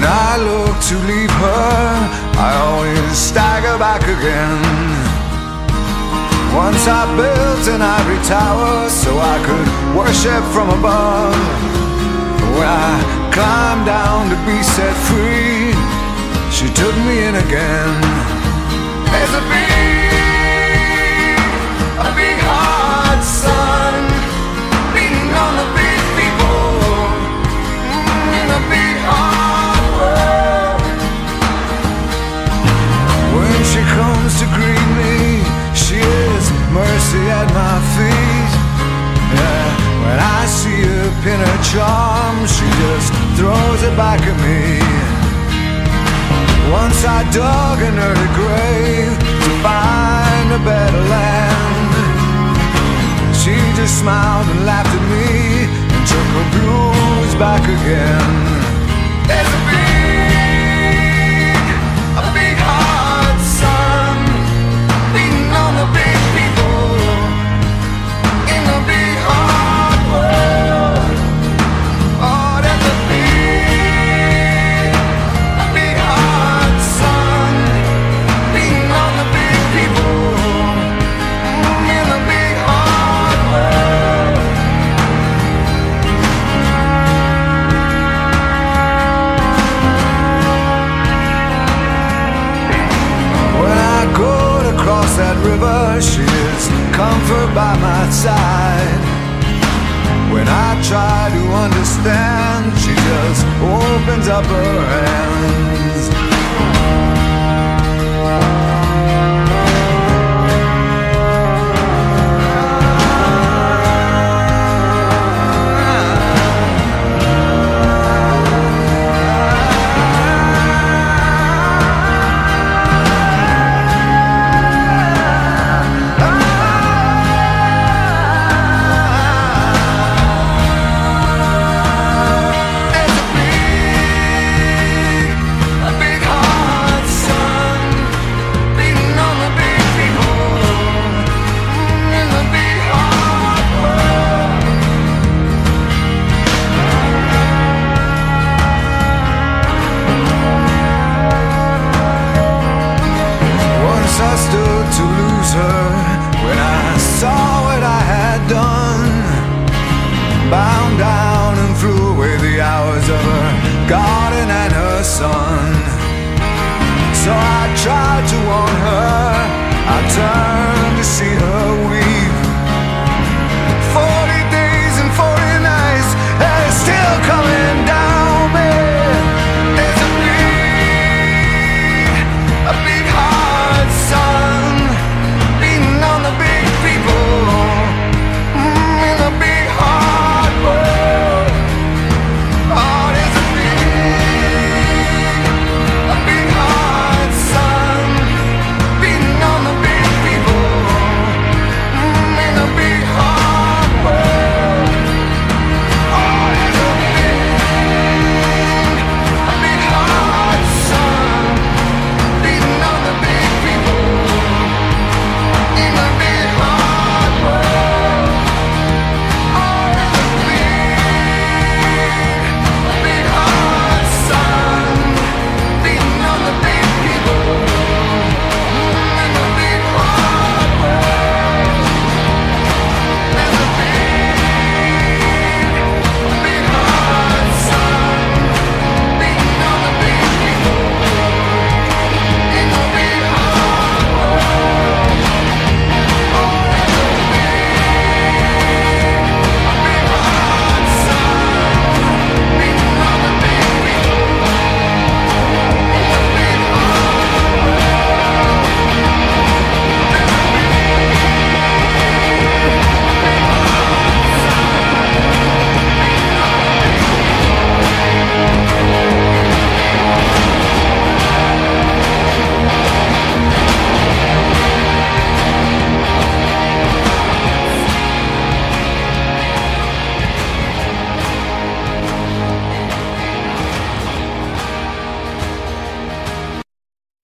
When I look to leave her, I always stagger back again. Once I built an ivory tower so I could worship from above. When I climbed down to be set free, she took me in again. There's a big, it back at me. Once I dug an early grave to find a better land. She just smiled and laughed at me and took her blues back again. That river, she is comfort by my side. When I try to understand, she just opens up her hands. Her when I saw what I had done. Bound down and flew away the hours of her garden and her sun. So I tried